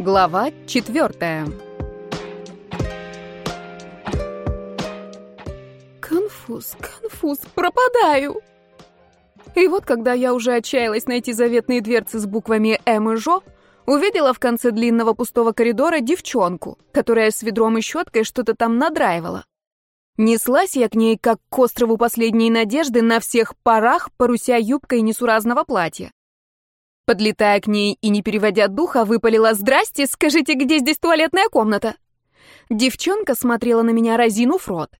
Глава четвертая. Конфуз, конфуз, пропадаю. И вот, когда я уже отчаялась найти заветные дверцы с буквами «М» и «Жо», увидела в конце длинного пустого коридора девчонку, которая с ведром и щеткой что-то там надраивала. Неслась я к ней, как к острову последней надежды, на всех парах, паруся юбкой несуразного платья. Подлетая к ней и не переводя духа, выпалила «Здрасте, скажите, где здесь туалетная комната?» Девчонка смотрела на меня, разинув рот.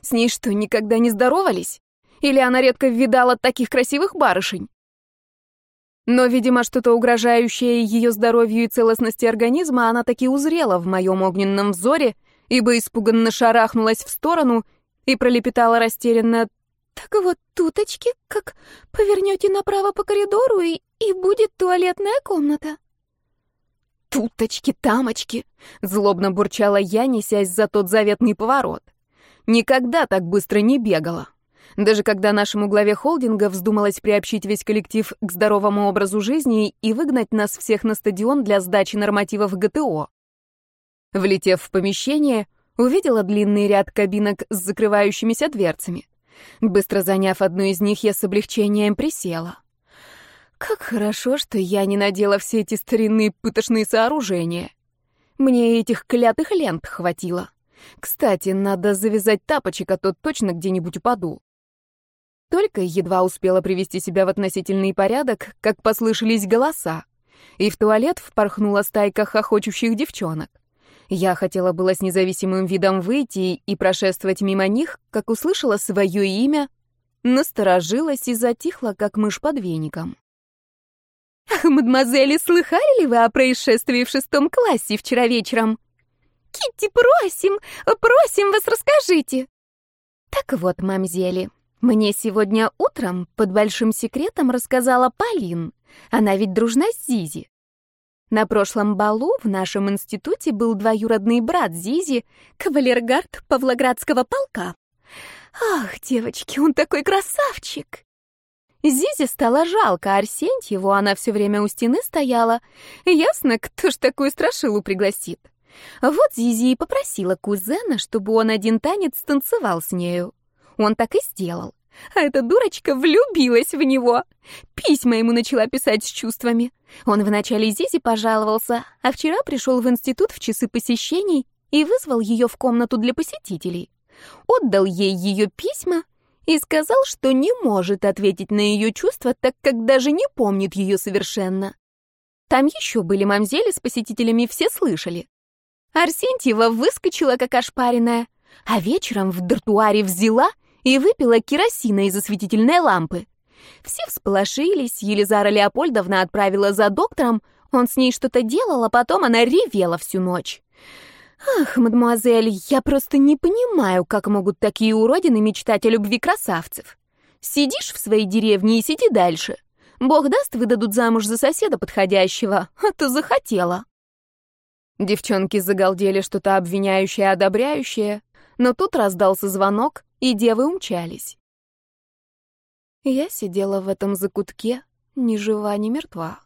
С ней что, никогда не здоровались? Или она редко видала таких красивых барышень? Но, видимо, что-то угрожающее ее здоровью и целостности организма она таки узрела в моем огненном взоре, ибо испуганно шарахнулась в сторону и пролепетала растерянно «Так вот, туточки, как повернете направо по коридору, и, и будет туалетная комната». «Туточки, тамочки!» — злобно бурчала я, несясь за тот заветный поворот. Никогда так быстро не бегала. Даже когда нашему главе холдинга вздумалось приобщить весь коллектив к здоровому образу жизни и выгнать нас всех на стадион для сдачи нормативов ГТО. Влетев в помещение, увидела длинный ряд кабинок с закрывающимися дверцами. Быстро заняв одну из них, я с облегчением присела. Как хорошо, что я не надела все эти старинные пытошные сооружения. Мне этих клятых лент хватило. Кстати, надо завязать тапочек, а то точно где-нибудь упаду. Только едва успела привести себя в относительный порядок, как послышались голоса, и в туалет впорхнула стайка хохочущих девчонок. Я хотела было с независимым видом выйти и прошествовать мимо них, как услышала свое имя, насторожилась и затихла, как мышь под веником. «Ах, мадемуазели, слыхали ли вы о происшествии в шестом классе вчера вечером?» «Китти, просим, просим вас, расскажите!» «Так вот, мамзели, мне сегодня утром под большим секретом рассказала Полин. Она ведь дружна с Зизи. На прошлом балу в нашем институте был двоюродный брат Зизи, кавалергард Павлоградского полка. Ах, девочки, он такой красавчик! Зизи стало жалко Арсентьеву, она все время у стены стояла. Ясно, кто ж такую страшилу пригласит. Вот Зизи и попросила кузена, чтобы он один танец танцевал с нею. Он так и сделал. А эта дурочка влюбилась в него. Письма ему начала писать с чувствами. Он вначале Зизи пожаловался, а вчера пришел в институт в часы посещений и вызвал ее в комнату для посетителей. Отдал ей ее письма и сказал, что не может ответить на ее чувства, так как даже не помнит ее совершенно. Там еще были мамзели с посетителями, все слышали. Арсентьева выскочила, как ошпаренная, а вечером в дартуаре взяла и выпила керосина из осветительной лампы. Все всполошились, Елизара Леопольдовна отправила за доктором, он с ней что-то делал, а потом она ревела всю ночь. Ах, мадемуазель, я просто не понимаю, как могут такие уродины мечтать о любви красавцев. Сидишь в своей деревне и сиди дальше. Бог даст, выдадут замуж за соседа подходящего, а то захотела. Девчонки загалдели что-то обвиняющее, одобряющее, но тут раздался звонок, и девы умчались. Я сидела в этом закутке, ни жива, ни мертва.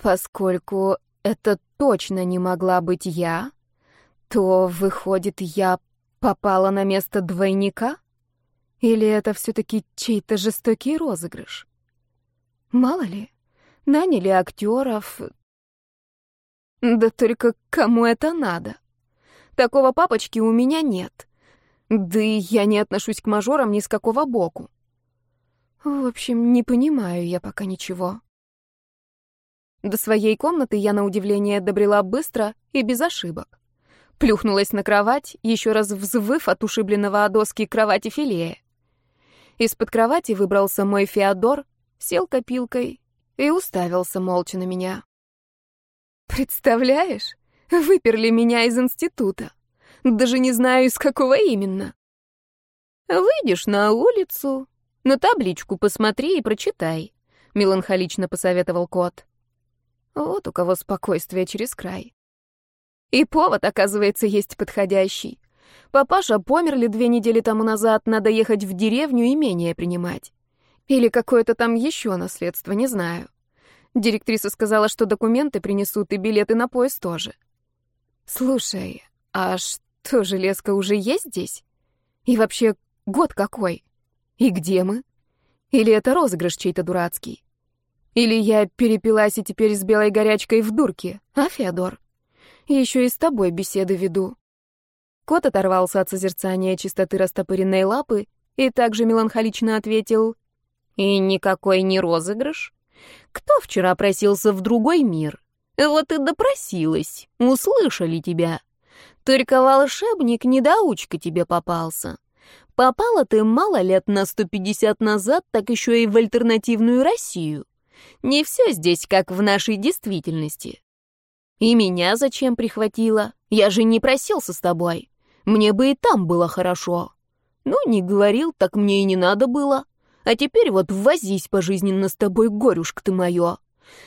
Поскольку это точно не могла быть я, то, выходит, я попала на место двойника? Или это все-таки чей-то жестокий розыгрыш? Мало ли, наняли актеров. Да только кому это надо? Такого папочки у меня нет. Да и я не отношусь к мажорам ни с какого боку. В общем, не понимаю я пока ничего. До своей комнаты я, на удивление, добрела быстро и без ошибок. Плюхнулась на кровать, еще раз взвыв от ушибленного о доски кровати филея. Из-под кровати выбрался мой Феодор, сел копилкой и уставился молча на меня. «Представляешь, выперли меня из института. Даже не знаю, из какого именно. Выйдешь на улицу, на табличку посмотри и прочитай, меланхолично посоветовал кот. Вот у кого спокойствие через край. И повод, оказывается, есть подходящий. Папаша померли две недели тому назад, надо ехать в деревню имение принимать. Или какое-то там еще наследство, не знаю. Директриса сказала, что документы принесут и билеты на поезд тоже. Слушай, а что, железка уже есть здесь? И вообще, год какой? И где мы? Или это розыгрыш чей-то дурацкий? Или я перепилась и теперь с белой горячкой в дурке, а, Феодор? Еще и с тобой беседы веду. Кот оторвался от созерцания чистоты растопыренной лапы и также меланхолично ответил «И никакой не розыгрыш? Кто вчера просился в другой мир? Вот и допросилась, услышали тебя. Только волшебник-недоучка тебе попался. Попала ты мало лет на 150 назад, так еще и в альтернативную Россию. Не все здесь, как в нашей действительности. И меня зачем прихватила? Я же не просился с тобой. Мне бы и там было хорошо. Ну, не говорил, так мне и не надо было. А теперь вот возись пожизненно с тобой, горюшка ты моё.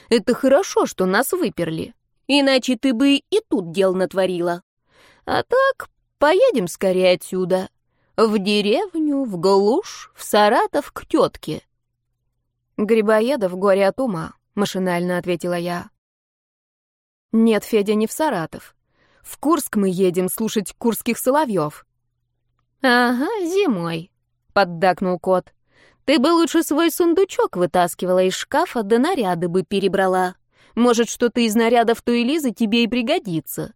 Это хорошо, что нас выперли. Иначе ты бы и тут дел натворила. А так, поедем скорее отсюда. В деревню, в глушь, в Саратов к тетке. Грибоедов горе от ума, машинально ответила я. Нет, Федя, не в Саратов. В Курск мы едем слушать курских соловьев. Ага, зимой, поддакнул кот. Ты бы лучше свой сундучок вытаскивала из шкафа, да наряды бы перебрала. Может, что-то из нарядов той Лизы тебе и пригодится.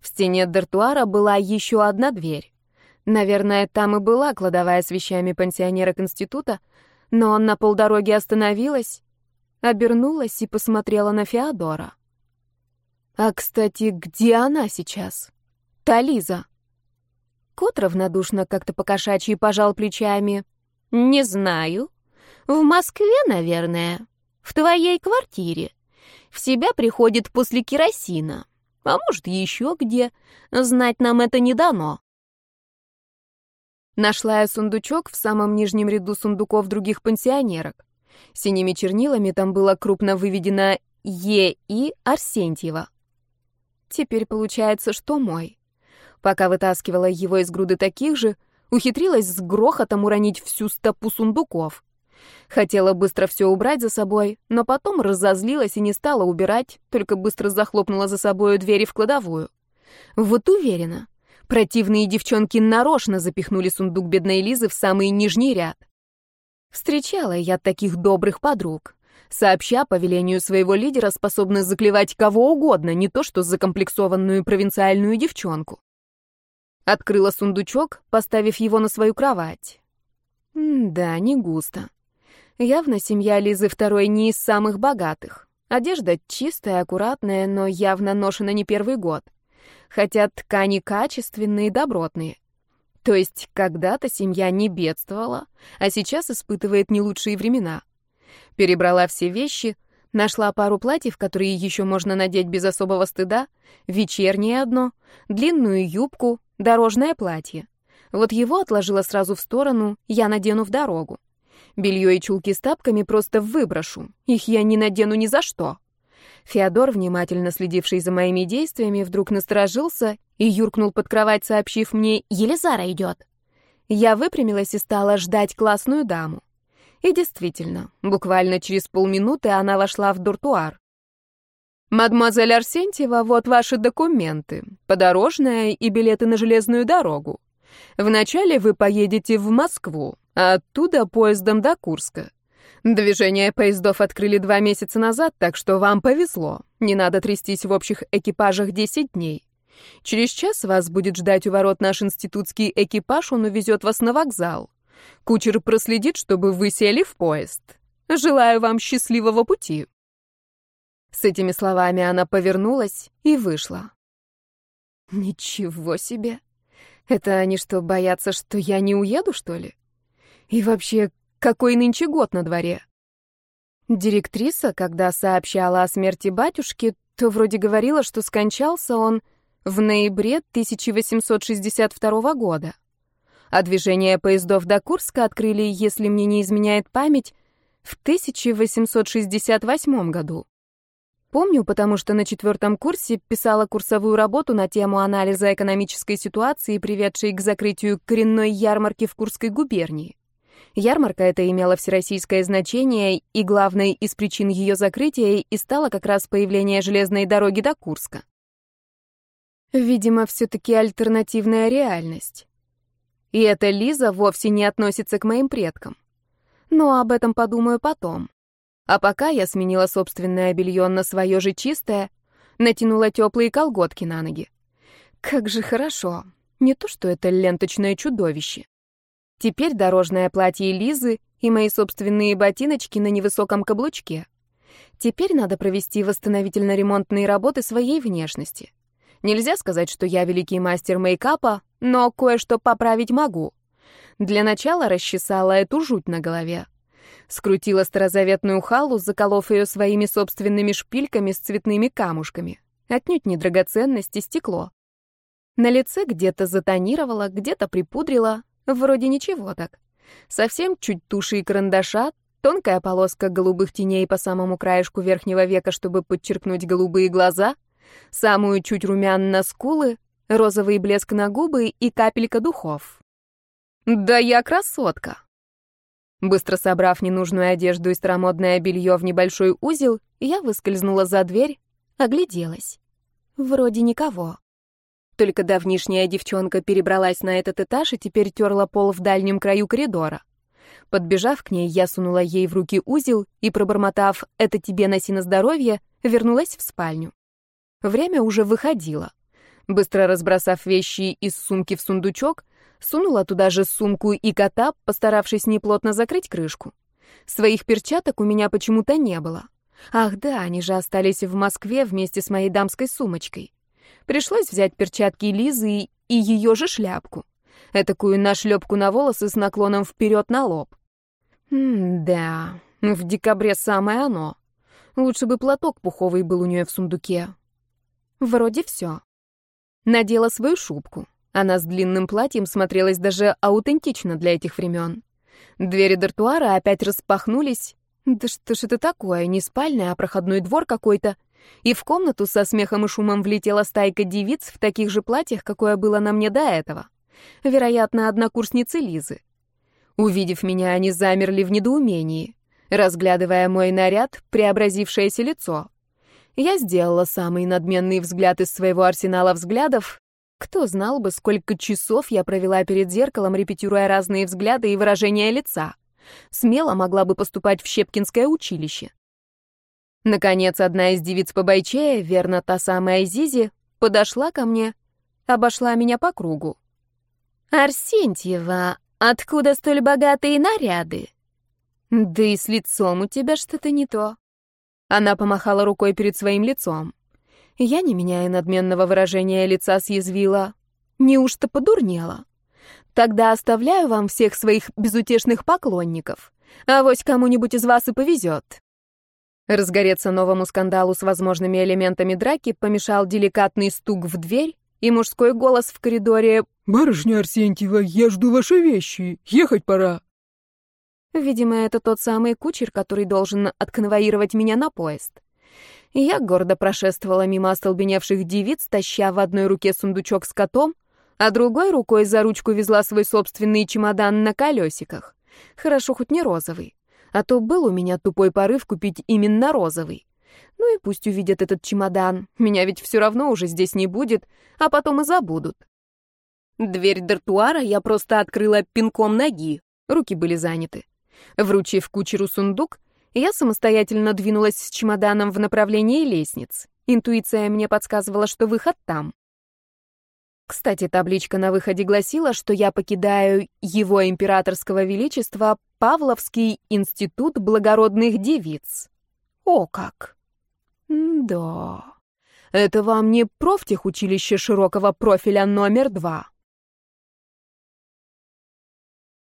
В стене дартуара была еще одна дверь. Наверное, там и была кладовая с вещами пансионерок института, но на полдороги остановилась, обернулась и посмотрела на Феодора. А, кстати, где она сейчас? Та Лиза. Кот равнодушно как-то покошачьи пожал плечами. «Не знаю. В Москве, наверное. В твоей квартире. В себя приходит после керосина. А может, еще где. Знать нам это не дано». Нашла я сундучок в самом нижнем ряду сундуков других пансионерок. Синими чернилами там было крупно выведено «Е.И. Арсентьева». Теперь получается, что мой. Пока вытаскивала его из груды таких же, ухитрилась с грохотом уронить всю стопу сундуков. Хотела быстро все убрать за собой, но потом разозлилась и не стала убирать, только быстро захлопнула за собой двери в кладовую. Вот уверена, Противные девчонки нарочно запихнули сундук бедной Лизы в самый нижний ряд. Встречала я таких добрых подруг. Сообща по велению своего лидера способны заклевать кого угодно, не то что закомплексованную провинциальную девчонку. Открыла сундучок, поставив его на свою кровать. М да, не густо. Явно семья Лизы второй не из самых богатых. Одежда чистая, аккуратная, но явно ношена не первый год хотя ткани качественные и добротные. То есть когда-то семья не бедствовала, а сейчас испытывает не лучшие времена. Перебрала все вещи, нашла пару платьев, которые еще можно надеть без особого стыда, вечернее одно, длинную юбку, дорожное платье. Вот его отложила сразу в сторону, я надену в дорогу. Белье и чулки с тапками просто выброшу, их я не надену ни за что. Феодор, внимательно следивший за моими действиями, вдруг насторожился и юркнул под кровать, сообщив мне «Елизара идет». Я выпрямилась и стала ждать классную даму. И действительно, буквально через полминуты она вошла в дуртуар. «Мадемуазель Арсентьева, вот ваши документы, подорожная и билеты на железную дорогу. Вначале вы поедете в Москву, а оттуда поездом до Курска. Движение поездов открыли два месяца назад, так что вам повезло. Не надо трястись в общих экипажах 10 дней. Через час вас будет ждать у ворот наш институтский экипаж, он увезет вас на вокзал. Кучер проследит, чтобы вы сели в поезд. Желаю вам счастливого пути. С этими словами она повернулась и вышла. Ничего себе. Это они что, боятся, что я не уеду, что ли? И вообще, какой нынче год на дворе? Директриса, когда сообщала о смерти батюшки, то вроде говорила, что скончался он в ноябре 1862 года. А движение поездов до Курска открыли, если мне не изменяет память, в 1868 году. Помню, потому что на четвертом курсе писала курсовую работу на тему анализа экономической ситуации, приведшей к закрытию коренной ярмарки в Курской губернии. Ярмарка эта имела всероссийское значение, и главной из причин ее закрытия и стало как раз появление железной дороги до Курска. Видимо, все-таки альтернативная реальность. И эта Лиза вовсе не относится к моим предкам. Но об этом подумаю потом. А пока я сменила собственное белье на свое же чистое, натянула теплые колготки на ноги. Как же хорошо. Не то, что это ленточное чудовище. Теперь дорожное платье Лизы и мои собственные ботиночки на невысоком каблучке. Теперь надо провести восстановительно-ремонтные работы своей внешности. Нельзя сказать, что я великий мастер мейкапа, но кое-что поправить могу. Для начала расчесала эту жуть на голове. Скрутила старозаветную халу, заколов ее своими собственными шпильками с цветными камушками. Отнюдь не драгоценности, стекло. На лице где-то затонировала, где-то припудрила. Вроде ничего так. Совсем чуть туши и карандаша, тонкая полоска голубых теней по самому краешку верхнего века, чтобы подчеркнуть голубые глаза — самую чуть румян на скулы, розовый блеск на губы и капелька духов. Да я красотка! Быстро собрав ненужную одежду и старомодное белье в небольшой узел, я выскользнула за дверь, огляделась. Вроде никого. Только давнишняя девчонка перебралась на этот этаж и теперь терла пол в дальнем краю коридора. Подбежав к ней, я сунула ей в руки узел и, пробормотав «это тебе носи на здоровье», вернулась в спальню. Время уже выходило. Быстро разбросав вещи из сумки в сундучок, сунула туда же сумку и кота, постаравшись неплотно закрыть крышку. Своих перчаток у меня почему-то не было. Ах да, они же остались в Москве вместе с моей дамской сумочкой. Пришлось взять перчатки Лизы и ее же шляпку. Этакую нашлепку на волосы с наклоном вперед на лоб. М-да, в декабре самое оно. Лучше бы платок пуховый был у нее в сундуке. Вроде все. Надела свою шубку. Она с длинным платьем смотрелась даже аутентично для этих времен. Двери дартуара опять распахнулись. Да что ж это такое, не спальня, а проходной двор какой-то. И в комнату со смехом и шумом влетела стайка девиц в таких же платьях, какое было на мне до этого. Вероятно, однокурсницы Лизы. Увидев меня, они замерли в недоумении, разглядывая мой наряд, преобразившееся лицо. Я сделала самый надменный взгляд из своего арсенала взглядов. Кто знал бы, сколько часов я провела перед зеркалом, репетируя разные взгляды и выражения лица. Смело могла бы поступать в Щепкинское училище. Наконец, одна из девиц по бойчее, верно, та самая Зизи, подошла ко мне, обошла меня по кругу. «Арсентьева, откуда столь богатые наряды?» «Да и с лицом у тебя что-то не то». Она помахала рукой перед своим лицом. Я, не меняя надменного выражения лица, съязвила. Неужто подурнела? Тогда оставляю вам всех своих безутешных поклонников. А вось кому-нибудь из вас и повезет. Разгореться новому скандалу с возможными элементами драки помешал деликатный стук в дверь и мужской голос в коридоре «Барышня Арсентьева, я жду ваши вещи, ехать пора». Видимо, это тот самый кучер, который должен отконвоировать меня на поезд. Я гордо прошествовала мимо остолбеневших девиц, таща в одной руке сундучок с котом, а другой рукой за ручку везла свой собственный чемодан на колесиках. Хорошо хоть не розовый, а то был у меня тупой порыв купить именно розовый. Ну и пусть увидят этот чемодан, меня ведь все равно уже здесь не будет, а потом и забудут. Дверь дартуара я просто открыла пинком ноги, руки были заняты. Вручив кучеру сундук, я самостоятельно двинулась с чемоданом в направлении лестниц. Интуиция мне подсказывала, что выход там. Кстати, табличка на выходе гласила, что я покидаю его императорского величества Павловский институт благородных девиц. О как! да. Это вам не профтехучилище широкого профиля номер два.